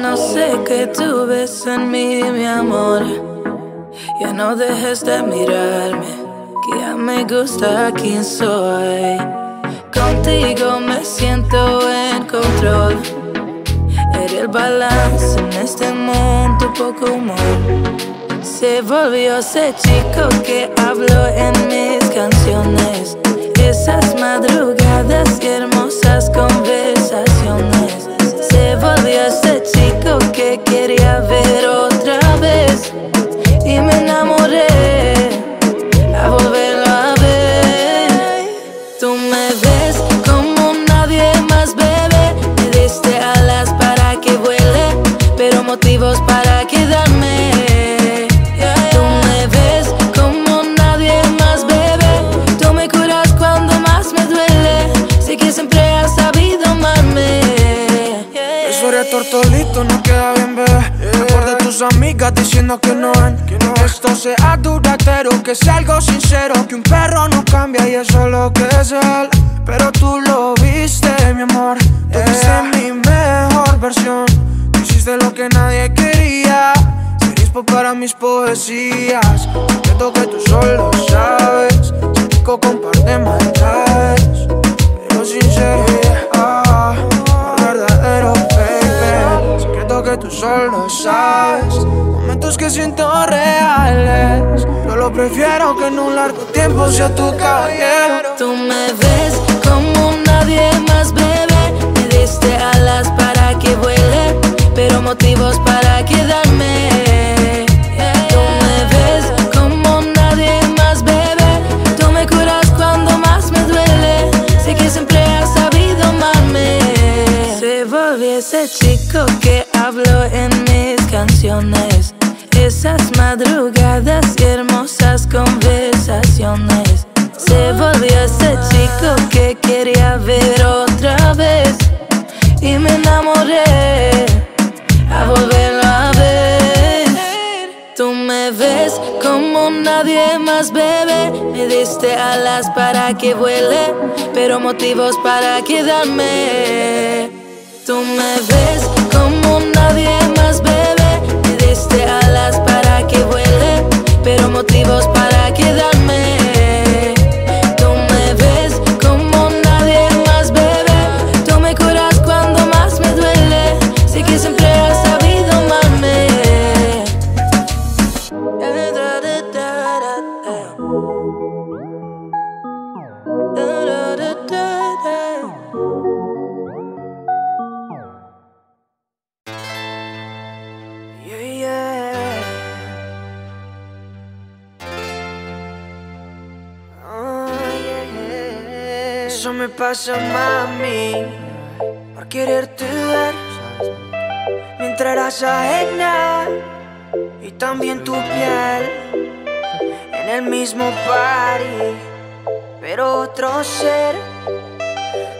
No sé qué tú ves en mí, mi amor. Ya no dejes de mirarme, que ya me gusta quién soy. Contigo me siento en control. Eres el balance en este mundo, poco humor. Se volvió ese chico que habló en mis canciones. Esas madrugadas y hermosas conversaciones. Motivos para quedarme. Tú me ves como nadie más, bebé. Tú me curas cuando más me duele. Sé que siempre has sabido amarme. Eso eres tortolito, no queda bien, bebé. Mejor de tus amigas diciendo que no. Que esto sea duradero, que sea algo sincero. Que un perro no cambia y eso es lo que es él. Pero tú lo viste, mi amor. Tú viste mi mejor versión. Hiciste lo que nadie quería. Serispo para mis poesías. Siento que tú solo sabes. Chico con par de maldades. Pero sincero, ah, verdadero. Secreto que tú solo sabes. Momentos que siento reales. Yo lo prefiero que en un largo tiempo sea tu caballero. Tú me ves como nadie más, bebé. Me diste alas para que vuele, pero motivos para quedarme. Tú me ves como nadie más, bebé. Tú me curas cuando más me duele. Sé que siempre has sabido amarme. Se volvió ese chico que habló en mis canciones. Esas madrugadas y hermosas conversaciones. Se volvió ese chico que quería ver otra vez. Y me enamoré Tú me ves como nadie más, bebé. Me diste alas para que vuele, pero motivos para quedarme. Tú me ves como nadie más, bebé. Me diste alas para que vuele, pero motivos para quedarme. Me pasa, mami, por quererte ver mientras eras ajena y también tu piel en el mismo party, pero otro ser.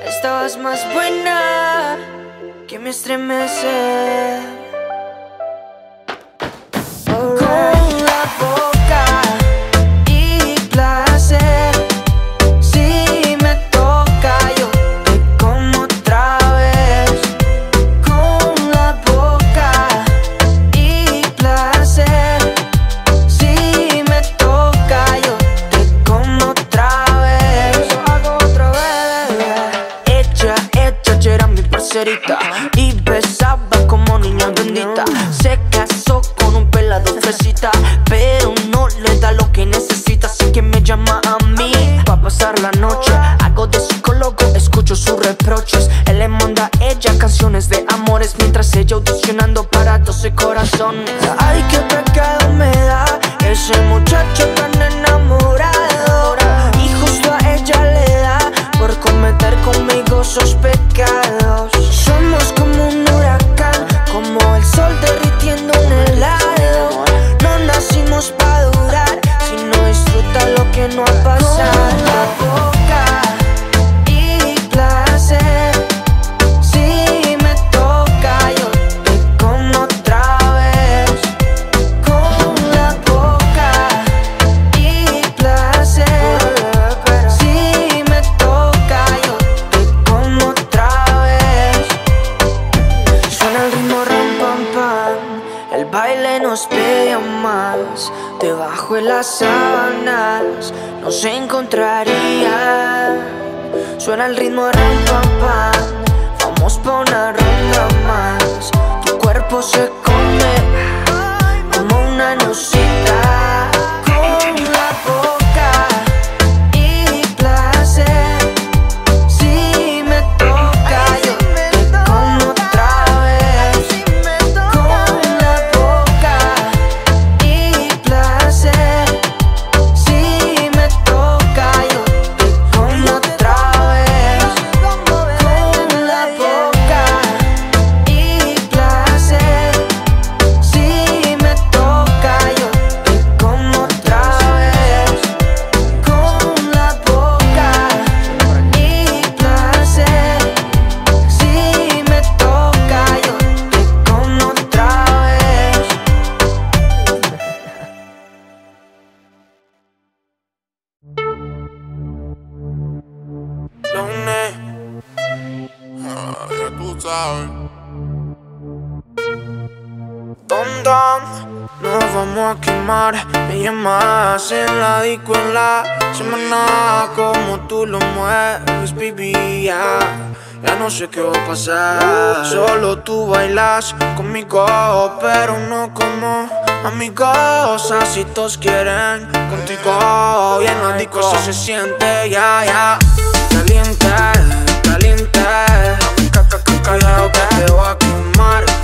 Estabas más buena que me estremece. Con rico en la semana como tú lo mueves, baby. Ya, ya no sé qué va a pasar. Solo tú bailas conmigo, pero no como amigos. Así todos quieren contigo. Y en la disco se siente, ya, ya. Caliente, caliente. Callado que te va a quemar.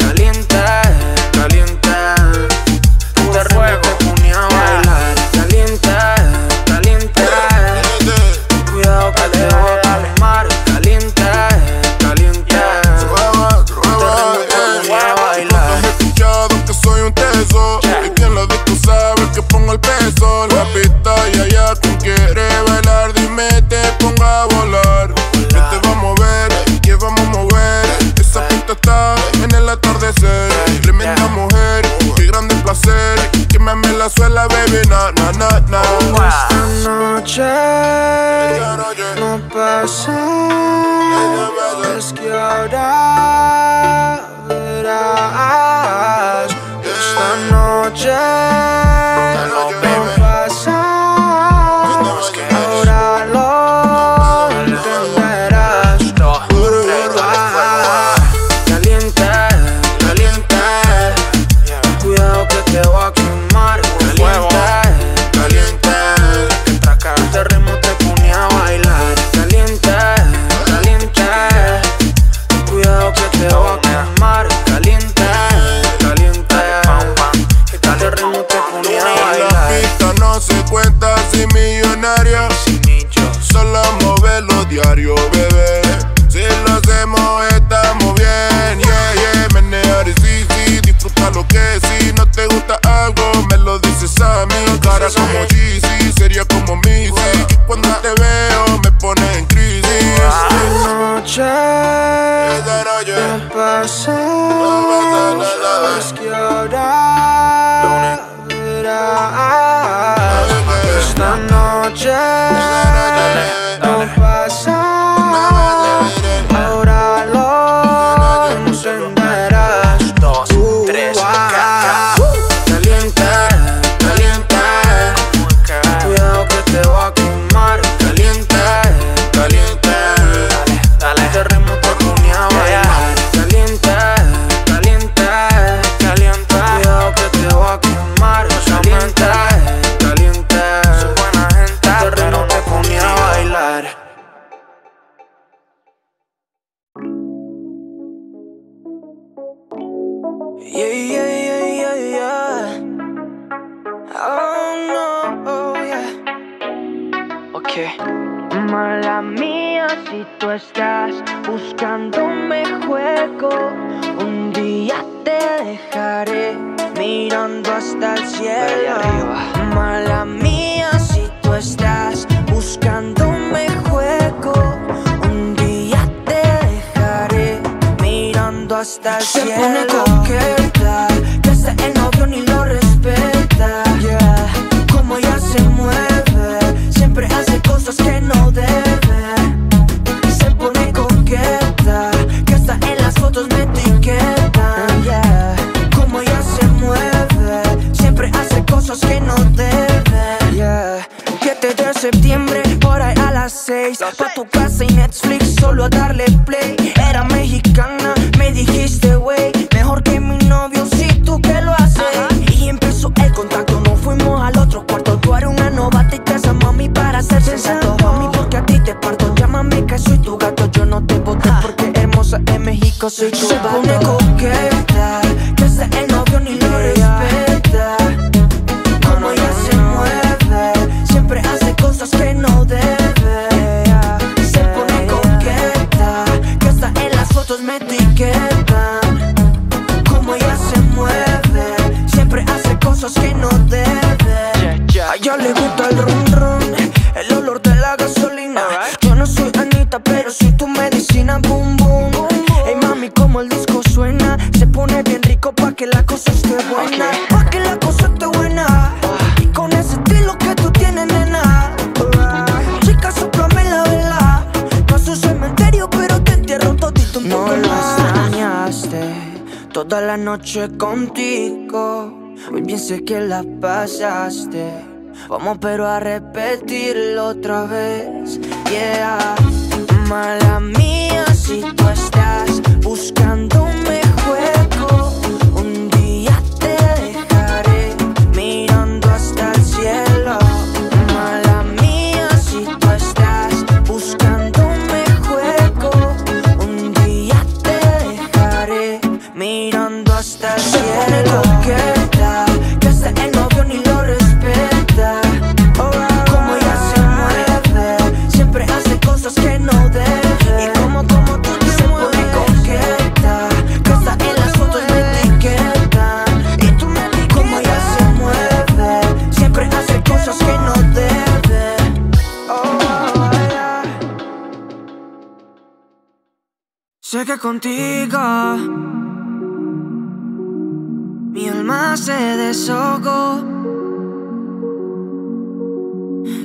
Mala mía si tú estás buscando un juego, un día te dejaré mirando hasta el cielo. Mala mía si tú estás buscando un juego, un día te dejaré mirando hasta el Se cielo. Se pone coqueta, que hasta el novio ni lo respeta. no debe. Se pone coqueta, que hasta en las fotos me etiquetan. Yeah. Como ella se mueve, siempre hace cosas que no debe. Yeah. 7 de septiembre, por ahí a las 6. Pa' tu casa y Netflix, solo a darle play. Era mexicana, me dijiste, wey México soy tu Se pone coqueta, noche contigo. Muy bien sé que la pasaste. Vamos pero a repetirlo otra vez. Yeah. Mala mía si tú estás buscándome Contigo mi alma se desahogó.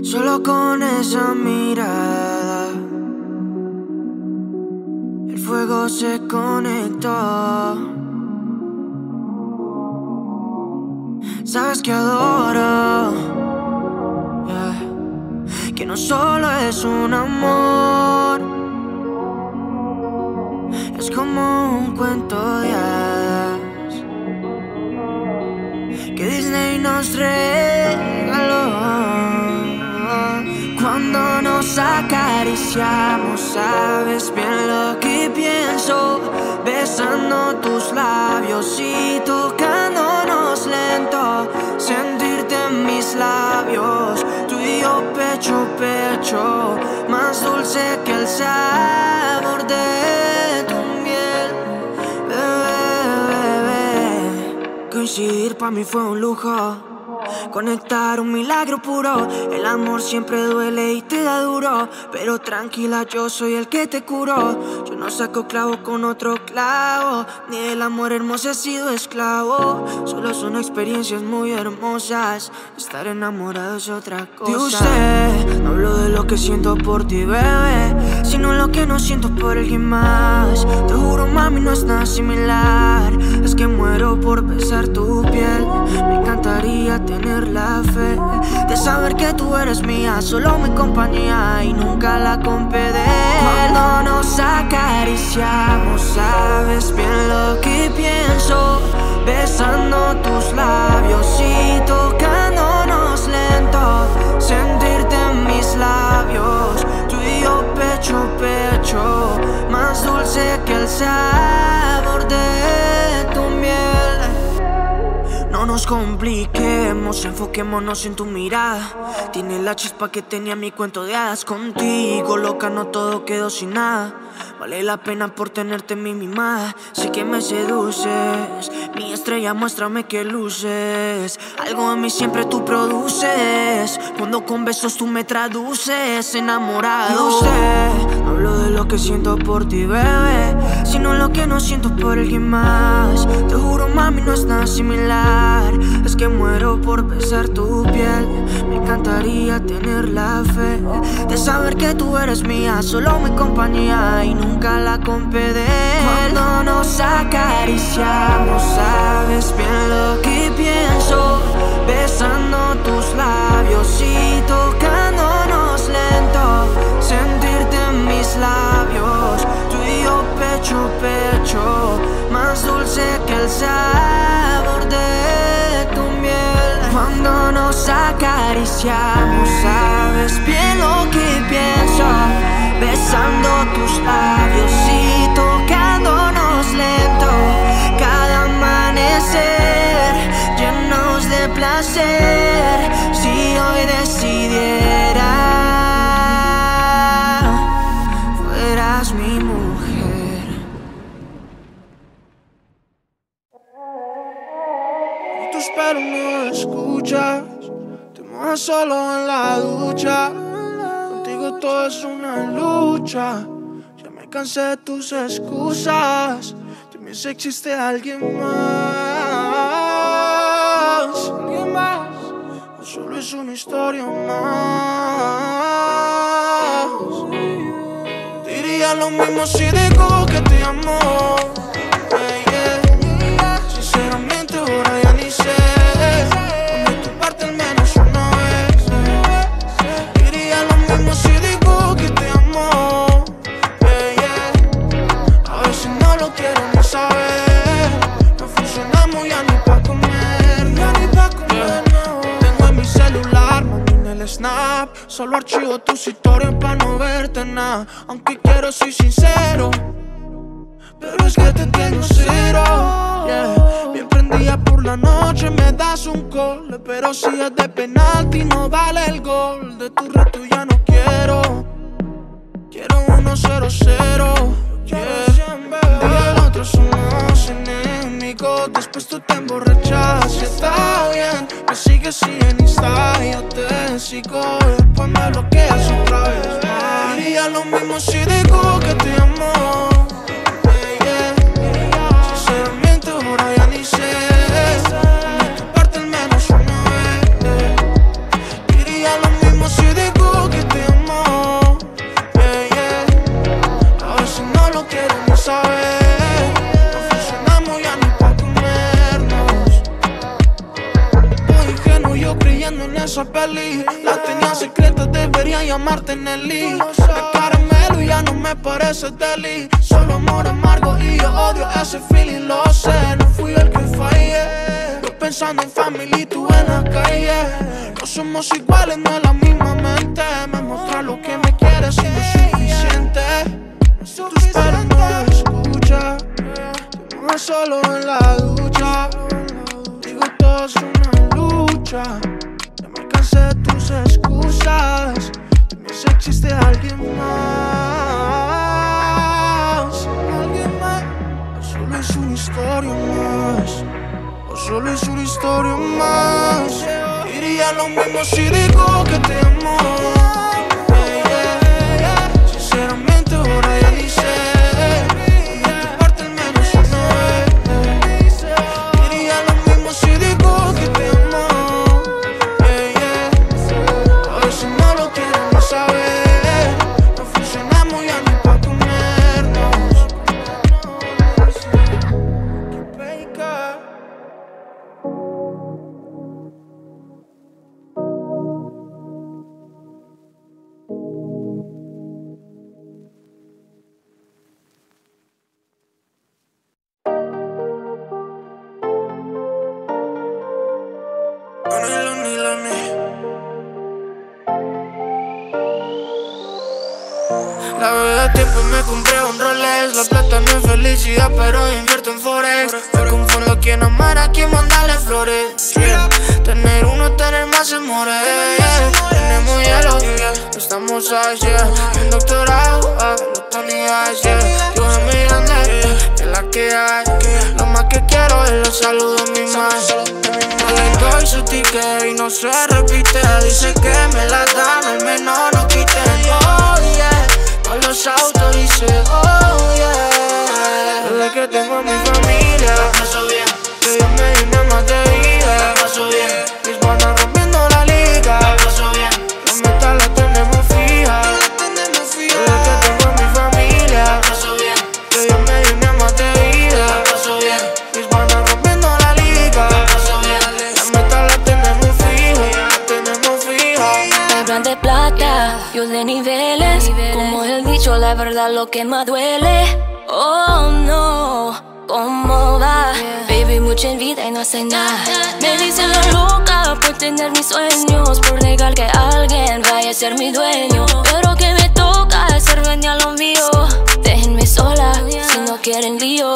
Solo con esa mirada, el fuego se conectó. Sabes que adoro, que no solo es un amor. Es como un cuento de hadas que Disney nos regaló. Cuando nos acariciamos, sabes bien lo que pienso. Besando tus labios y tocándonos lento. Sentirte en mis labios, tú y yo pecho pecho. Más dulce que el sabor de bebé. Coincidir para mí fue un lujo. Conectar un milagro puro. El amor siempre duele y te da duro. Pero tranquila, yo soy el que te curó. Yo no saco clavo con otro clavo. Ni del amor hermoso he sido esclavo. Solo son experiencias muy hermosas. Estar enamorado es otra cosa. De usted, no hablo de lo que siento por ti, bebé. Sino lo que no siento por alguien más. Te juro, mami, no es nada similar. Es que muero por besar tu piel. Me encantaría tener la fe de saber que tú eres mía, solo mi compañía y nunca la compedé. Cuando nos acariciamos, sabes bien lo que pienso. Besando tus labios y tocándonos lento. Sentirte en mis labios, tú y yo pecho pecho. Más dulce que el sabor de miel. No nos compliquemos, enfoquémonos en tu mirada. Tiene la chispa que tenía mi cuento de hadas contigo, loca, no todo quedó sin nada. Vale la pena por tenerte en mi mimada. Sé que me seduces, mi estrella, muéstrame que luces. Algo en mí siempre tú produces. Cuando con besos tú me traduces, enamorado. De usted, lo que siento por ti, bebé, sino lo que no siento por alguien más. Te juro, mami, no es nada similar. Es que muero por besar tu piel. Me encantaría tener la fe de saber que tú eres mía, solo mi compañía y nunca la compedé. Cuando nos acariciamos, sabes bien lo que pienso. Besando tus labios y tocando Yeah. Solo en la ducha. Contigo todo es una lucha. Ya me cansé de tus excusas. También si existe alguien más. Alguien más. O solo es una historia más. Diría lo mismo si digo que te amo. Solo archivo tus historias pa' no verte nada Aunque quiero, soy sincero pero es que te tengo cero. Bien prendida por la noche, me das un call. Pero si es de penalti, no vale el gol. De tu reto ya no quiero. Quiero uno cero cero, yeah. Y el otro somos enemigos. Después tú te emborrachas y está bien. Me sigues si en Insta yo te sigo. Después me bloqueas otra vez. más. Diría lo mismo si digo que te amo. La tenía secreta, debería llamarte Nelly. De caramelo ya no me parece deli. Solo amor amargo y yo odio ese feeling, lo sé. No fui el que fallé. Yo pensando en family y tú en la calle. No somos iguales, no es la misma mente. Me muestra lo que me quieres y no es suficiente. Tus pero no escucha Te solo en la ducha. Digo todo es una lucha De tus excusas. Dime si existe alguien más. Alguien más. O solo es una historia más. O solo es una historia más. Diría lo mismo si digo que te amo Tiempo me compré un Rolex La plata no es felicidad pero invierto en Forex Me confundo quién amar a quién mandarle flores yeah. Tener uno, tener más amores yeah. Tenemos hielo, estamos ice, yeah. Un doctorado, ah, los Tony yeah. Yo soy muy grande, es la que hay Lo más que quiero es los saludos mi madre doy su ticket y no se repite Dice que me la dan, al menos no quiten los autorice Oh yeah Desde que tengo a mi familia. La paso bien. Que Dios me dio una más de vida. La paso bien la verdad lo que más duele. Oh no, ¿Cómo va? Baby, mucha envidia y no hace nada. Me dicen la loca por tener mis sueños, por negar que alguien vaya a ser mi dueño. Pero que me toca hacer venir a lo mío. Déjenme sola si no quieren lío.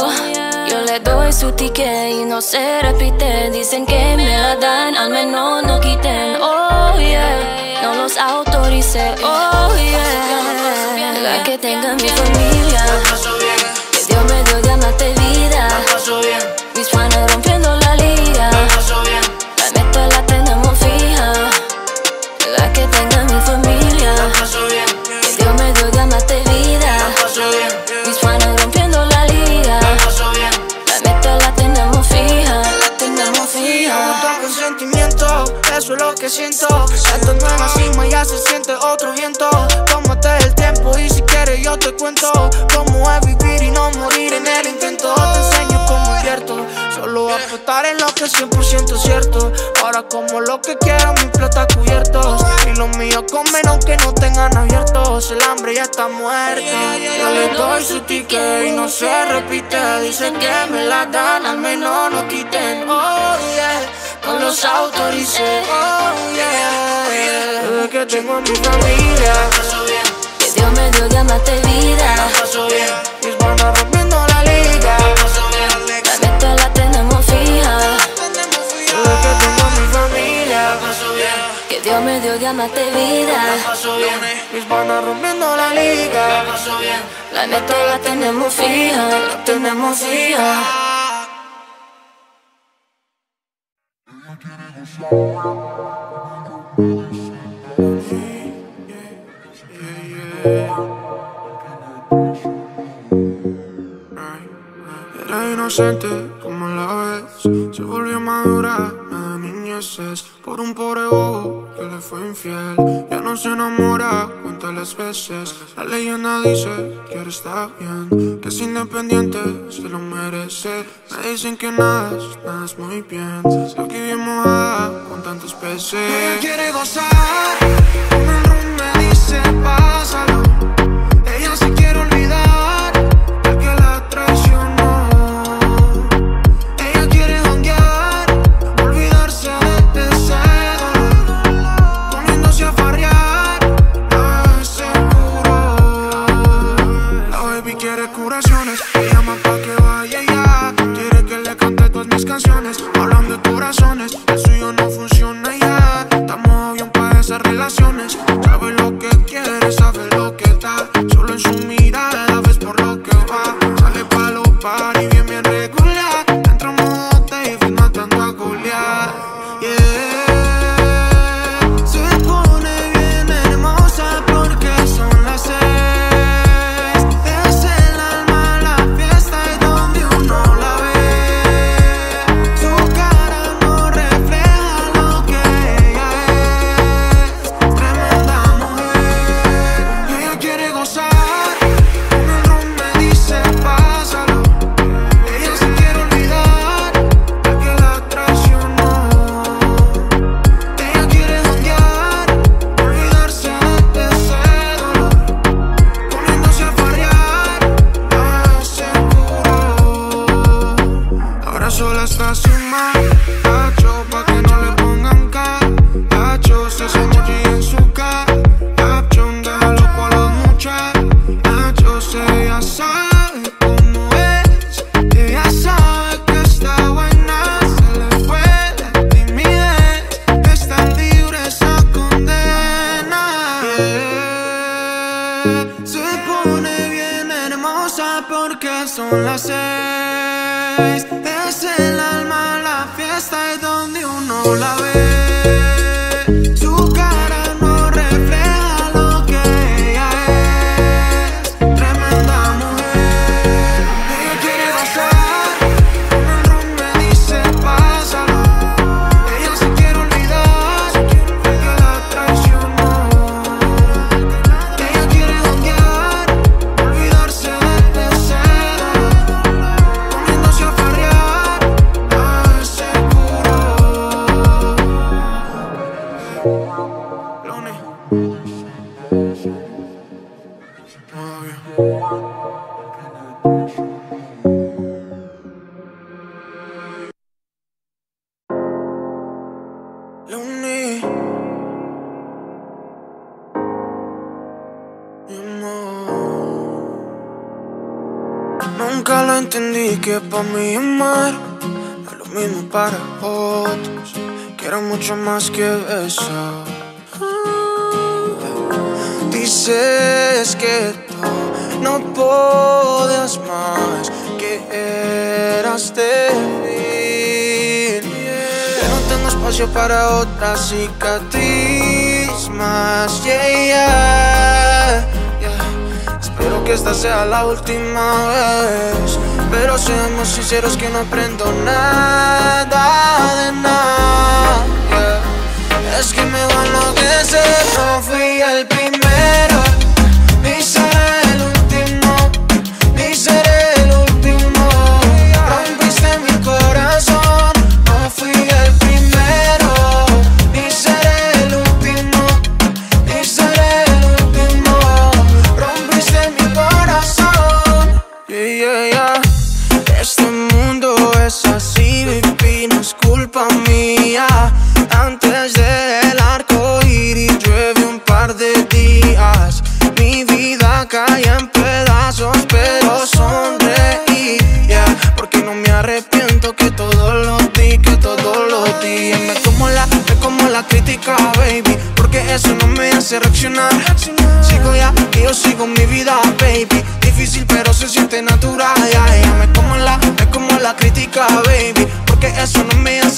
Yo le doy su ticket y no se repite. Dicen que me la dan, al menos no quiten. Oh yeah, no los autorice. Oh yeah, la que tenga mi familia. Que Dios me dio de amarte vida. Mis panas rompiendo cuento cómo es vivir y no morir en el intento. Te enseño cómo invierto, solo apostar en lo que es 100% cierto. Ahora como lo que quiero, mi plata cubiertos. Y los míos comen aunque no tengan abiertos. El hambre ya está muerto. Yo le doy su ticket y no se repite. Dicen que me la dan, al menos no quiten. Oh yeah, no los autorice. Oh yeah, Desde que tengo a mi familia. Que Dios me dio de amarte vida. Mis bandas rompiendo la liga. La meta la tenemos fija. Desde que tengo a mi familia. Que Dios me dio de amarte vida. Mis bandas rompiendo la liga. La meta la tenemos fija. La tenemos fija. Era inocente como la ves. Se volvió madura, nada niñeces. Por un pobre bobo que le fue infiel. Ya no se enamora, cuenta las veces. La leyenda dice que ahora está bien. Que es independiente, se lo merece. Me dicen que nada, nada es muy bien. Lo bien mojada con tantos peces. Quiere gozar. Pásalo. Para mí amar es lo mismo para otros. Quiero mucho más que eso. Dices que tú no puedes más, que eras débil. Que no tengo espacio para otra cicatriz más. Yeah, yeah. Espero que esta sea la última vez. Pero seamos sinceros que no aprendo nada de nada. Es que me va a enloquecer. No fui el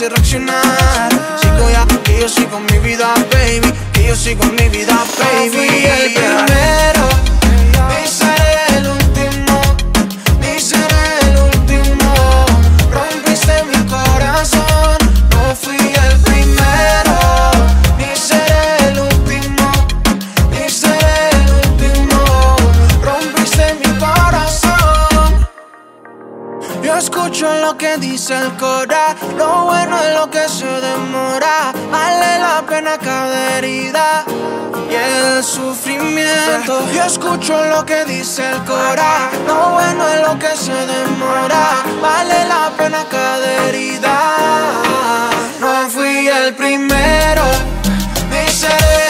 hace reaccionar. Sigo ya y yo sigo mi vida, baby. Que yo sigo mi vida, baby. No fui el primero, ni seré el último, ni seré el último. Rompiste mi corazón, no fui el primero, ni seré el último, ni seré el último. Rompiste mi corazón. Yo escucho lo que dice el cora, sufrimiento. Yo escucho lo que dice el cora, lo bueno es lo que se demora, vale la pena cada herida. No fui el primero, ni seré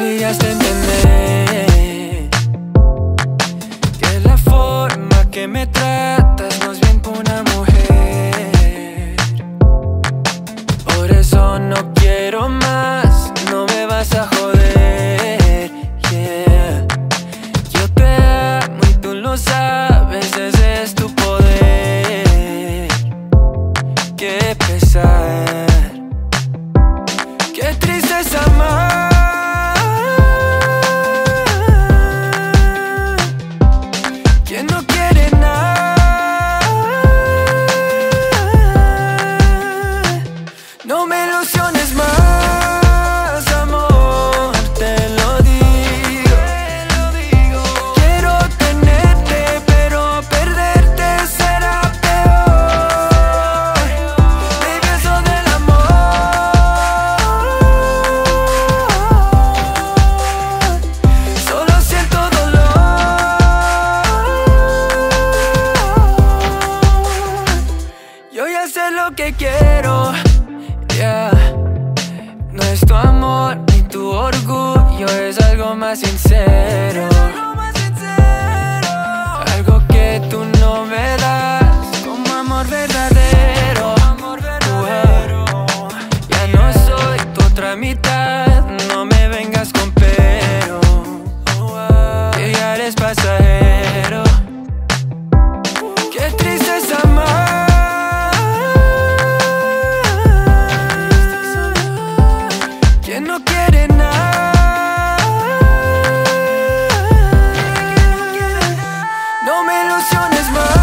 A entender emociones más.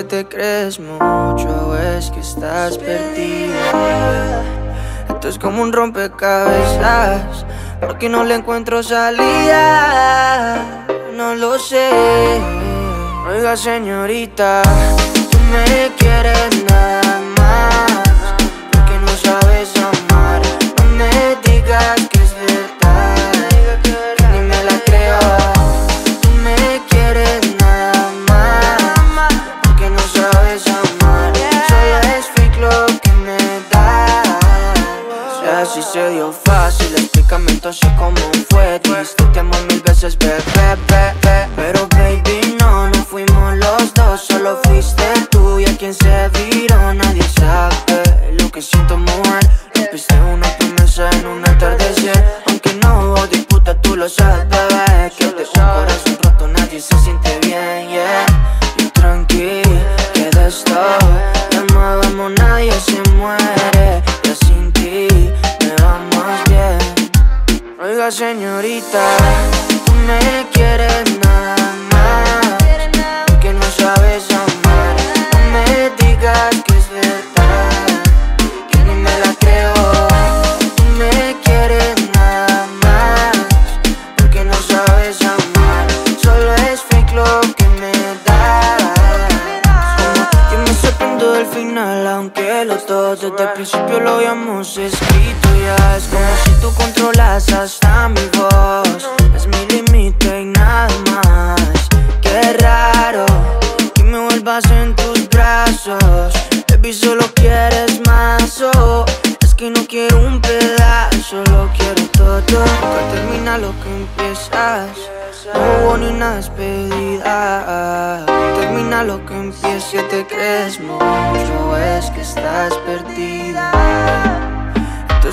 Que te crees mucho o es que estás perdida. Esto es como un rompecabezas, porque no le encuentro salida. No lo sé. Oiga, señorita, tú me quieres nada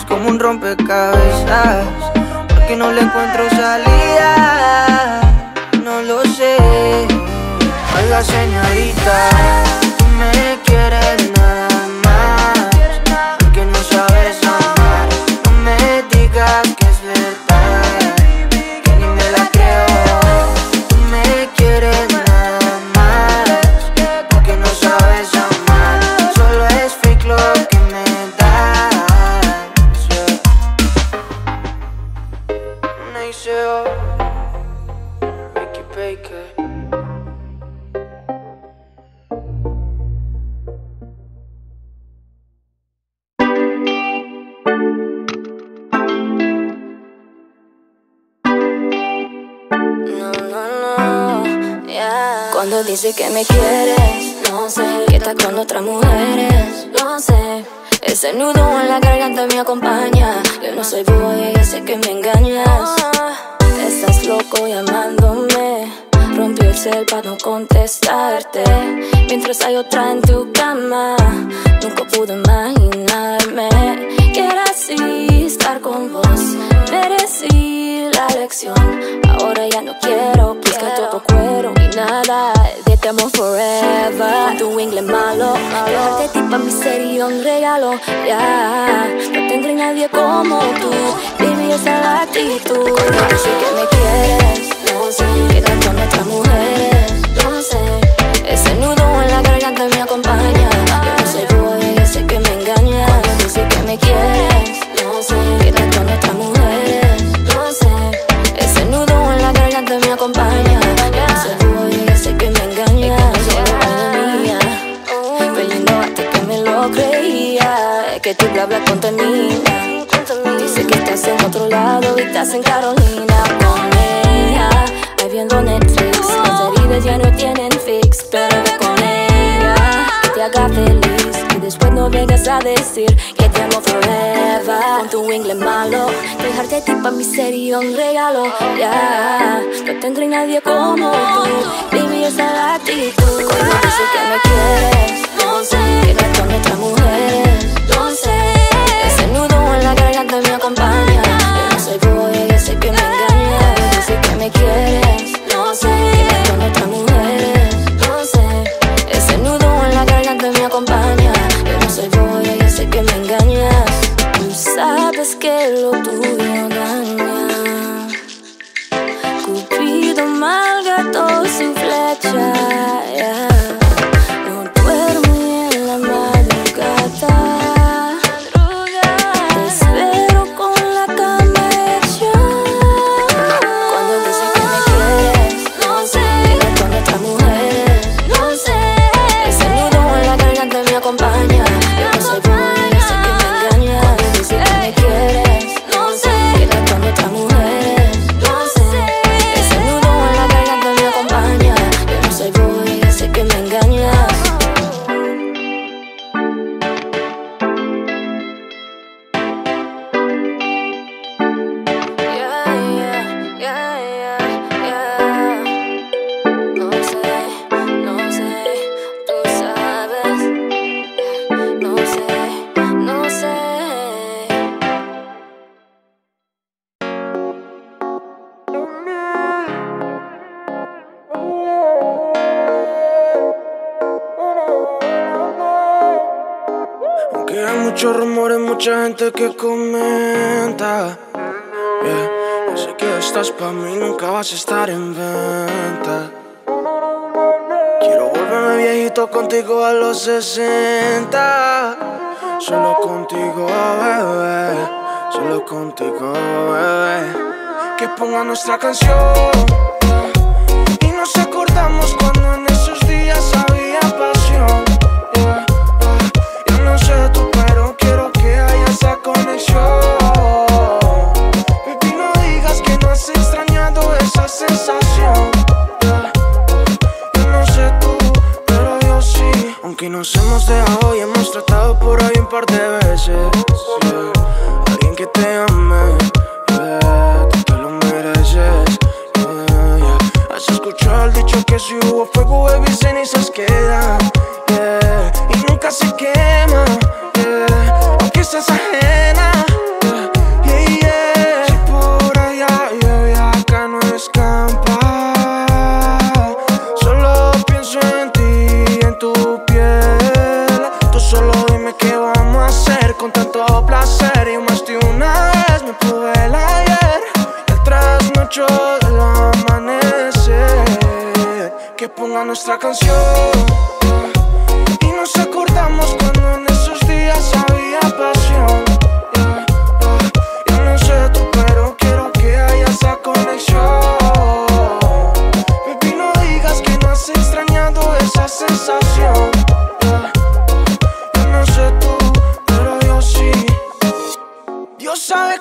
como un rompecabezas que no le encuentro salida. No lo sé. Oiga, señorita, me quieres nada Que me quieres, no sé. Que estás con otras mujeres, no sé. Ese nudo en la garganta me acompaña. Yo no soy boy, yo sé que me engañas. Estás loco llamándome. Rompió el cel para no contestarte. Mientras hay otra en tu cama, nunca pude imaginarme que era así estar con vos. Merecí la lección. Ahora ya no quiero, pues que todo cuero y nada que amo forever. Tu inglés malo, malo. Este de ti para mí sería un regalo, ya. Yeah. No tendré nadie como tú, baby, esa es la actitud. No sé que me quieres, no sé. Que tanto nuestras mujeres, no sé. Ese nudo en la garganta me acompaña. Yo no sé, yo sé que me engañas. Dice que me quieres. Tu bla bla contamina. Dice que estás en otro lado y estás en Carolina con ella. Ahí viendo Netflix, las heridas ya no tienen fix, pero ve con ella que te haga feliz. Y después no vengas a decir que te amo forever. Con tu inglés malo, dejarte a ti pa' mí sería un regalo. Ya, no tendré nadie como tú. Baby, esa actitud. Cuando dices que me quieres, no sé, que con otras mujeres, garganta me acompaña. Yo no soy boy, yo sé que me engaña. Dice que me quieres, no sé, que con otras mujeres, no sé. Ese nudo en la garganta me acompaña. Yo no soy boy, yo sé que me engañas. Tú sabes que lo tuyo daña. Cupido malgató su flecha. Mucha gente que comenta. Yeah, yo sé que estás pa' mí, nunca vas a estar en venta. Quiero volverme viejito contigo a los 60. Solo contigo, bebé. Solo contigo, bebé. Que ponga nuestra canción.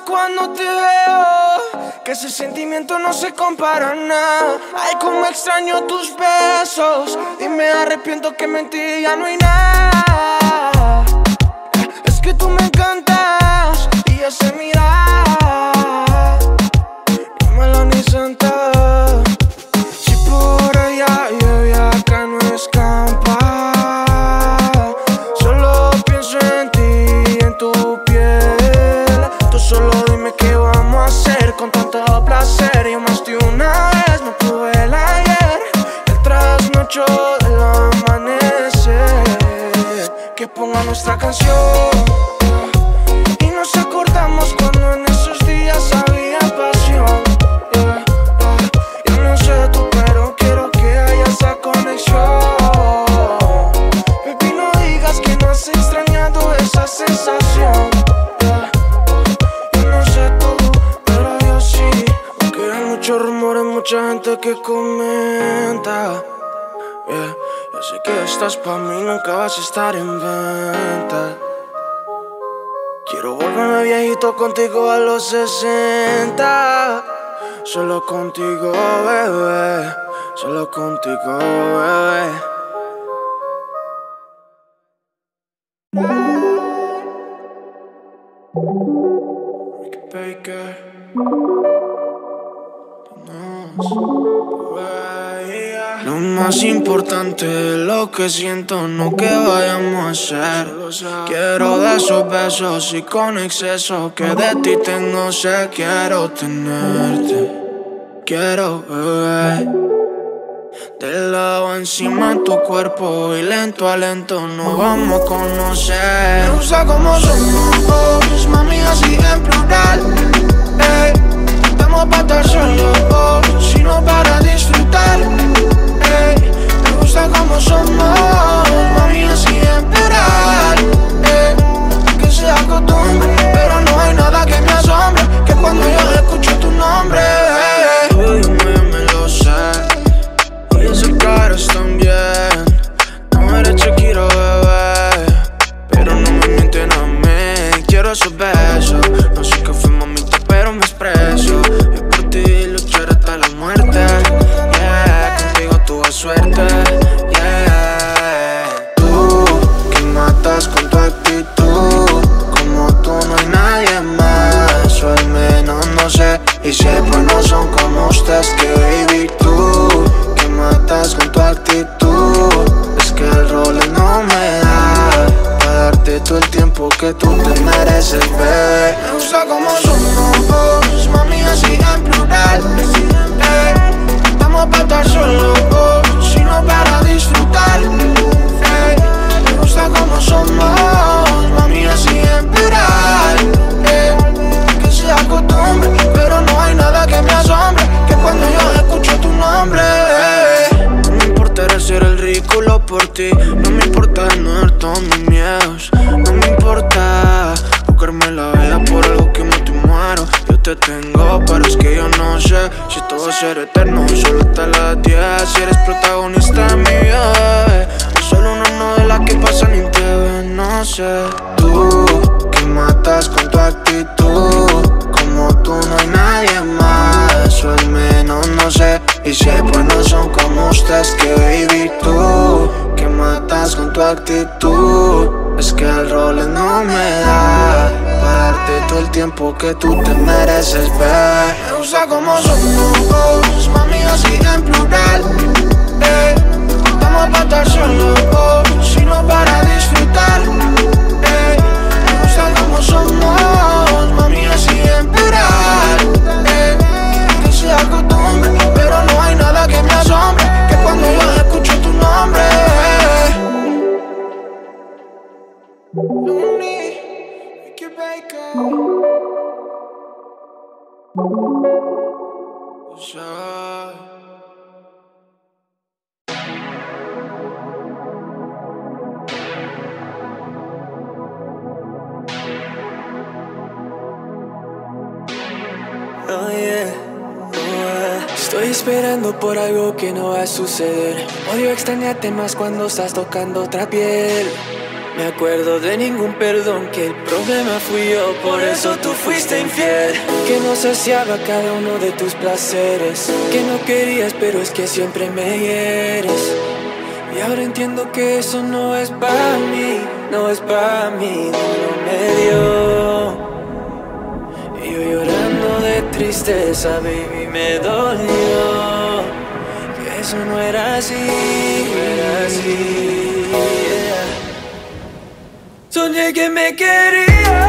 Cuando te veo que ese sentimiento no se compara a nada. Ay, como extraño tus besos y me arrepiento que mentí ya no hay nada. Es que tú me encantas y ya sé mirar. Dímelo ni santa. 8 del amanecer. Que ponga nuestra canción. Y nos acordamos cuando en esos días había pasión. Yo no sé tú pero quiero que haya esa conexión. Baby no digas que no has extrañado esa sensación. Yo no sé tú pero yo sí. Aunque hay muchos rumores, mucha gente que con estás pa' mí, nunca vas a estar en venta. Quiero volverme viejito contigo a los 60. Solo contigo, bebé. Solo contigo, bebé. Baker. Lo más importante es lo que siento, no que vayamos a hacer. Quiero de esos besos y con exceso que de ti tengo sé. Quiero tenerte, quiero beber. De lado encima tu cuerpo y lento a lento nos vamos a conocer. Me gusta como somos, mami, así en plural. Ey, estamos para estar solos, sino para disfrutar. Ey, me gusta como somos, mami, así en plural. Ey, que sea costumbre, pero no hay nada que me asombre que cuando yo escucho tu nombre. Te mereces, A ser eterno, solo hasta las 10 Si eres protagonista de mi vida, solo una novela que pasa ni te ve, no sé. Tú, que matas con tu actitud tiempo que tú te mereces, bebé Me gusta como somos, mami, así en plural. Ey, Estamos para estar solos, sino para disfrutar. Ey, Me gusta como somos, por algo que no va a suceder. Odio extrañarte más cuando estás tocando otra piel. Me acuerdo de ningún perdón, que el problema fui yo, por eso tú fuiste infiel. Que no saciaba cada uno de tus placeres. Que no querías, pero es que siempre me hieres. Y ahora entiendo que eso no es para mí, no es para mí, no me dio. Y yo llorando de tristeza, baby, me dolió. Eso no era así, no era así. yeah. Soñé que me querías,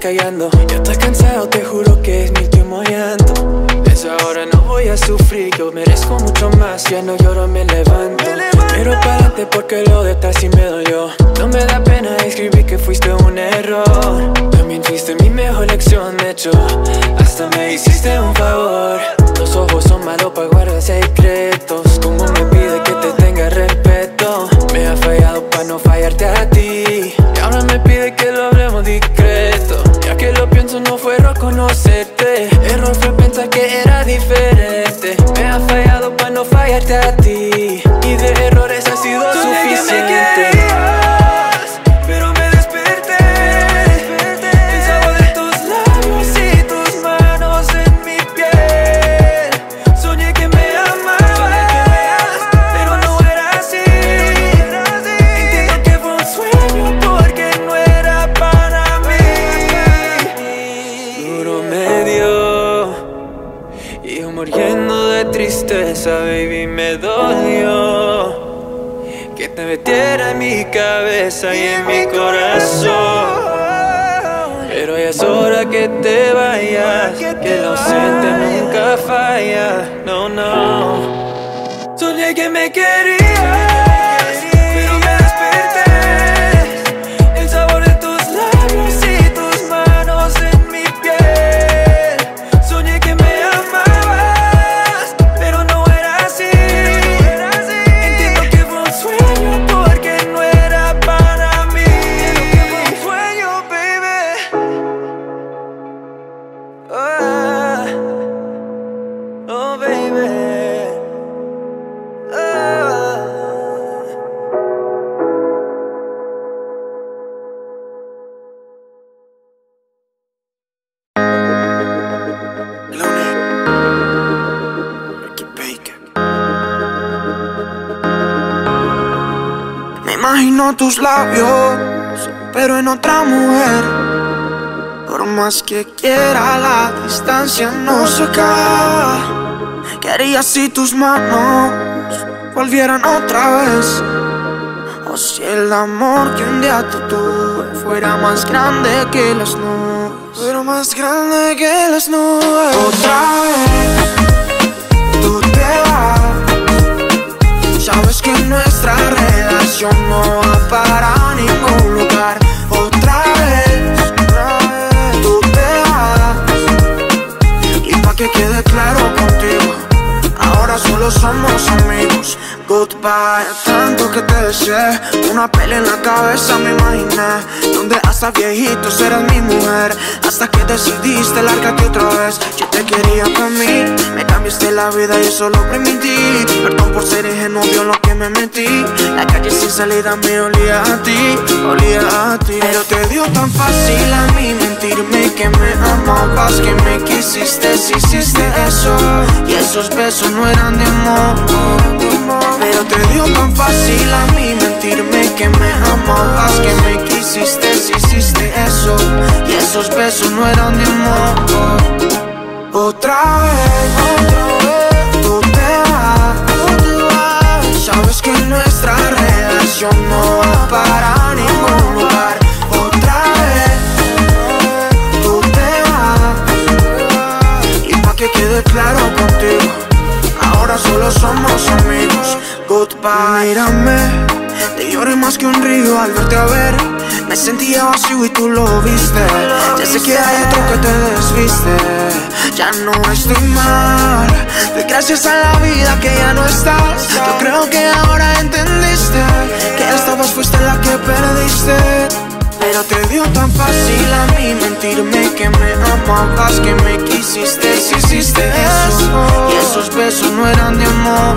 callando. Ya estoy cansado, te juro que es mi último llanto. Desde ahora no voy a sufrir, yo merezco mucho más. Ya no lloro, me levanto. Pero párate porque lo de atrás sí me dolió. No me da pena escribir que fuiste un error. También fuiste mi mejor lección, de hecho. Hasta me hiciste un favor. Los ojos son malo para guardar secretos. Como me pide que te tenga respeto. Me ha fallado para no fallarte a ti. Y ahora me pide que lo hablemos discreto. Conocerte. Error fue pensar que era diferente. Me ha fallado para no fallarte a ti. Tus labios, pero en otra mujer. Por más que quiera, la distancia no se acaba. ¿Qué harías si tus manos volvieran otra vez? O si el amor que un día te tuve fuera más grande que las nubes. Fuera más grande que las nubes. Otra vez, tú te vas. Sabes que nuestra relación no va para ningún lugar. Otra vez, otra vez, tú te vas. Y pa' que quede claro contigo, ahora solo somos amigos. Goodbye, tanto que te deseé. Una pelea en la cabeza me imaginé. Donde hasta viejito serás mi mujer. Hasta que decidiste largarte otra vez. Yo te quería para mí. Me cambiaste la vida y eso lo permití. Perdón por ser ingenuo, vio lo que me metí. La calle sin salida me olía a ti, olía a ti. Pero te dio tan fácil a mí mentirme que me amabas, que me quisiste, si hiciste eso. Y esos besos no eran de amor. Pero te dio tan fácil a mí mentirme que me amabas, que me quisiste, si hiciste eso. Y esos besos no eran de amor. Otra vez, otra vez, tú te vas. Sabes que nuestra relación Mírame, te lloré más que un río al verte a ver. Me sentía vacío y tú lo viste. Ya sé que hay otro que te desviste. Ya no estoy mal. Doy gracias a la vida que ya no estás. Yo creo que ahora entendiste que esta vez fuiste la que perdiste. Pero te dio tan fácil a mí mentirme que me amabas, que me quisiste, si hiciste eso. Y esos besos no eran de amor.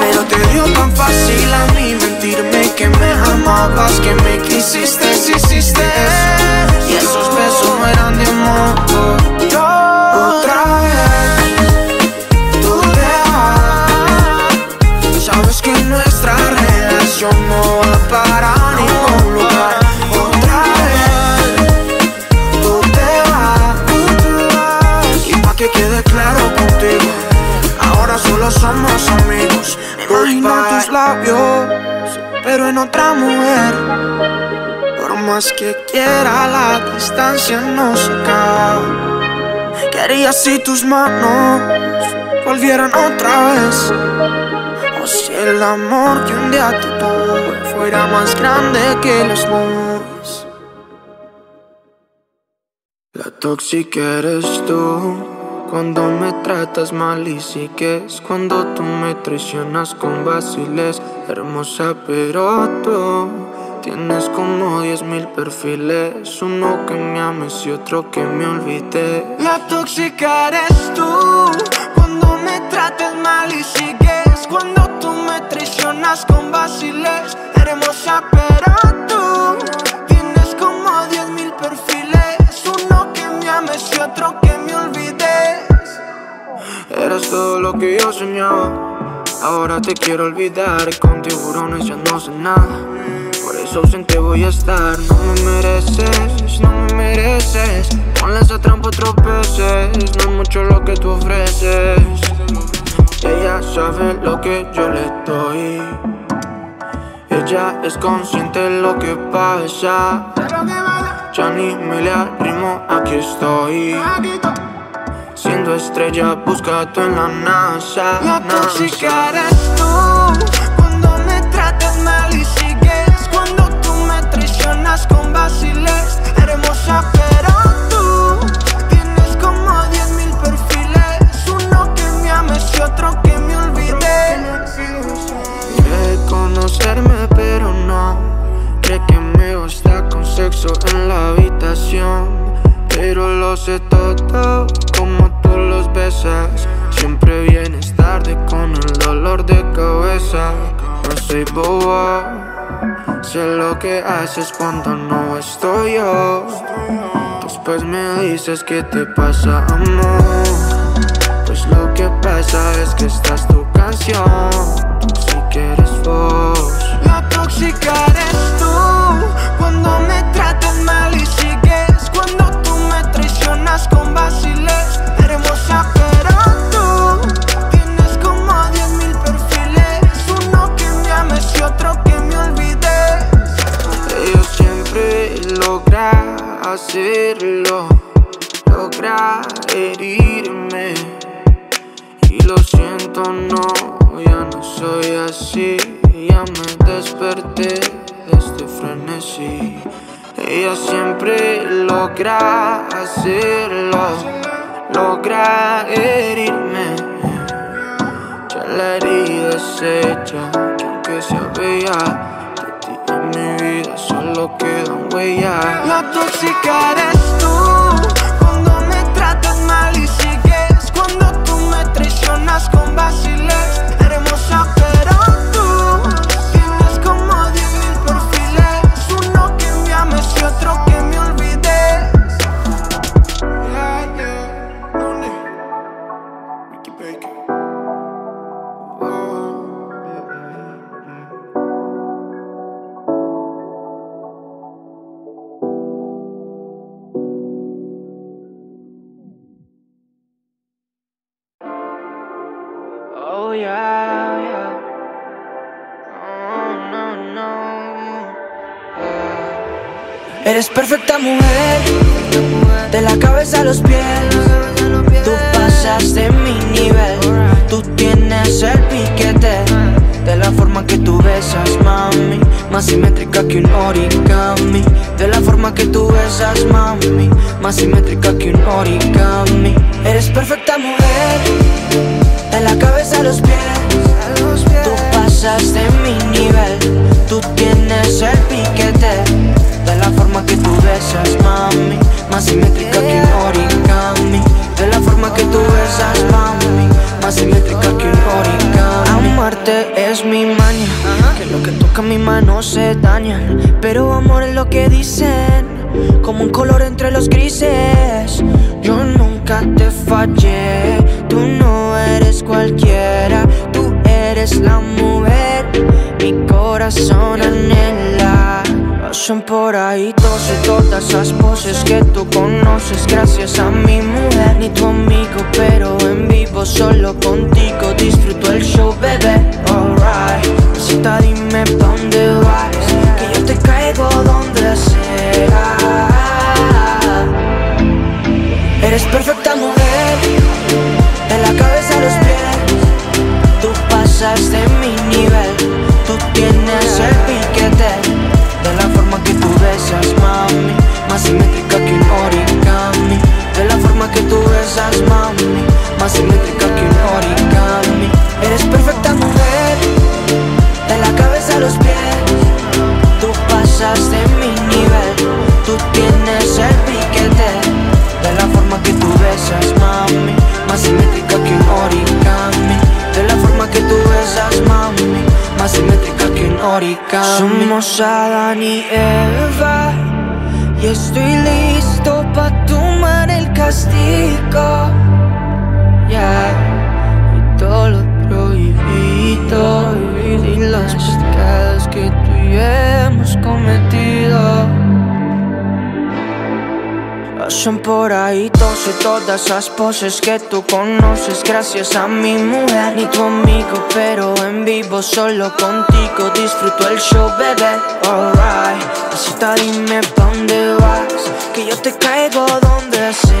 Pero te dio tan fácil a mí mentirme que me amabas, que me quisiste, si hiciste eso. Y esos besos no eran de amor. Otra vez, tú te vas. Sabes que nuestra relación no va para ningún solo somos amigos. Me imagino tus labios, pero en otra mujer. Por más que quiera, la distancia no se acaba. ¿Qué harías si tus manos volvieran otra vez? O si el amor que un día te tuve fuera más grande que las nubes. La tóxica eres tú, cuando me tratas mal y sigues Cuando tú me traicionas con vaciles Hermosa pero tú Tienes como diez mil perfiles Uno que me ames y otro que me olvide. La tóxica tú Cuando me tratas mal y sigues Cuando tú me traicionas con vaciles Todo lo que yo soñaba. Ahora te quiero olvidar Con tiburones ya no sé nada. Por eso ausente voy a estar No me mereces, no me mereces. Ponle esa trampa otros No es mucho lo que tú ofreces. Ella sabe lo que yo le doy. Ella es consciente de lo que pasa. Ya ni me le arrimo, aquí estoy Siendo estrella, buscado en la NASA. La NASA. tóxica eres tú Cuando me tratas mal y sigues Cuando tú me traicionas con vaciles Hermosa pero tú Tienes como diez mil perfiles Uno que me ames y otro que me olvide Quiere conocerme, pero no. Cree que me gusta con sexo en la habitación. Pero lo sé todo, como tú los besas. Siempre vienes tarde con el dolor de cabeza. No soy bobo, sé lo que haces cuando no estoy yo. Después me dices que te pasa, amor. Pues lo que pasa es que esta es tu canción. Tú sí que eres vos. La tóxica eres tú Cuando me tratas mal y tú con vaciles Hermosa pero tú Tienes como diez mil perfiles Uno que me ames y otro que me olvides Ella siempre logra hacerlo. Logra herirme. Y lo siento, no, ya no soy así. Ya me desperté de este frenesí. Ella siempre logra hacerlo. Logra herirme. Ya la herida es hecha, que aunque sea bella, de ti en mi vida solo quedan huellas. La tóxica eres tú Cuando me tratas mal y sigues Cuando tú me traicionas con vaciles perfecta mujer, de la cabeza a los pies. Tú pasas de mi nivel, tú tienes el piquete. De la forma que tú besas, mami, más simétrica que un origami. De la forma que tú besas, mami, más simétrica que un origami. Eres perfecta mujer, de la cabeza a los pies. Tú pasas de mi nivel, tú tienes el piquete. Forma que tú besas, mami, más simétrica que un origami. De la forma que tú besas, mami, más simétrica que un origami. Amarte es mi maña, que lo que toca mi mano se daña. Pero amor es lo que dicen, como un color entre los grises. Yo nunca te fallé, tú no eres cualquiera, tú eres la mujer, mi corazón anhela. Pasan por ahí todas y todas esas poses que tú conoces gracias a mi mujer, ni tu amigo, pero en vivo solo contigo disfruto el show, bebé. Alright, cita dime dónde vas, que yo te caigo donde sea. Eres perfecta simétrica que un origami Eres perfecta mujer, de la cabeza a los pies. Tú pasas de mi nivel, tú tienes el piquete. De la forma que tú besas, mami, más simétrica que un origami De la forma que tú besas, mami, más simétrica que un origami Somos Adán y Eva y estoy listo pa' tomar el castigo. Y todo lo prohibido Y las pecados que tú y hemos cometido. Son por ahí tose todas esas poses que tú conoces Gracias a mi mujer, ni tu amigo Pero en vivo solo contigo disfruto el show, bebé. Alright, pasita dime pa' dónde vas Que yo te caigo donde sea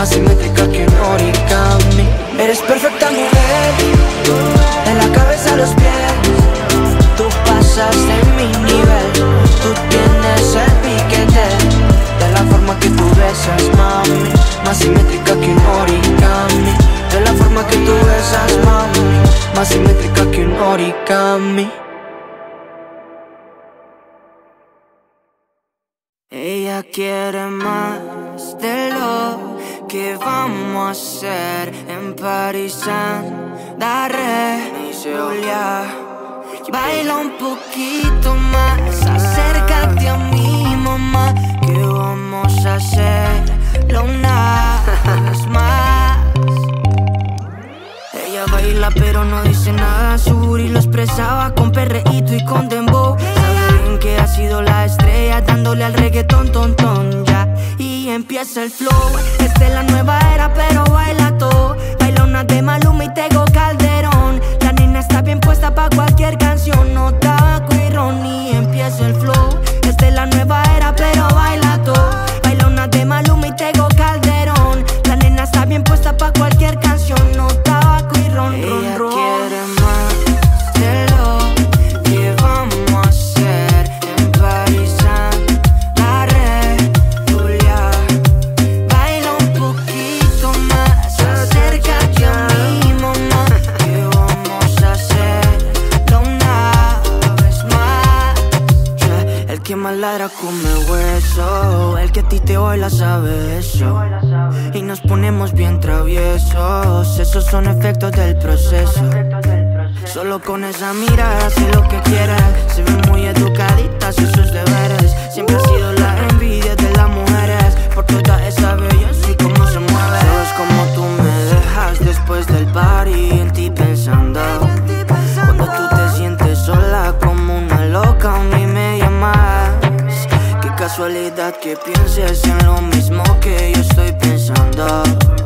Más simétrica que un origami Eres perfecta mujer De la cabeza a los pies. Tú pasas de mi nivel Tú tienes el piquete. De la forma que tú besas, mami Más simétrica que un origami De la forma que tú besas, mami Más simétrica que un origami Ella quiere más lo que vamos a hacer en París. Daré Julia. Baila un poquito más, acércate a mi mamá. Que vamos a hacer una vez más. Ella baila pero no dice nada, su y lo expresaba con perreíto y con dembow que ha sido la estrella dándole al reggaetón ton ton ya y empieza el flow. Esta es la nueva era pero baila todo. Baila una de Maluma y Tego Calderón. La nena está bien puesta pa cualquier canción, no tabaco y ron y empieza el flow. Esta es la nueva era pero baila todo. Baila una de Maluma y Tego Calderón. La nena está bien puesta pa cualquier canción, no tabaco y ron ron ron. Ladra come hueso. El que a ti te baila sabe eso. Y nos ponemos bien traviesos. Esos son efectos del proceso. Solo con esa mirada hace lo que quiere Se ven muy educaditas y sus deberes Siempre que pienses en lo mismo que yo estoy pensando.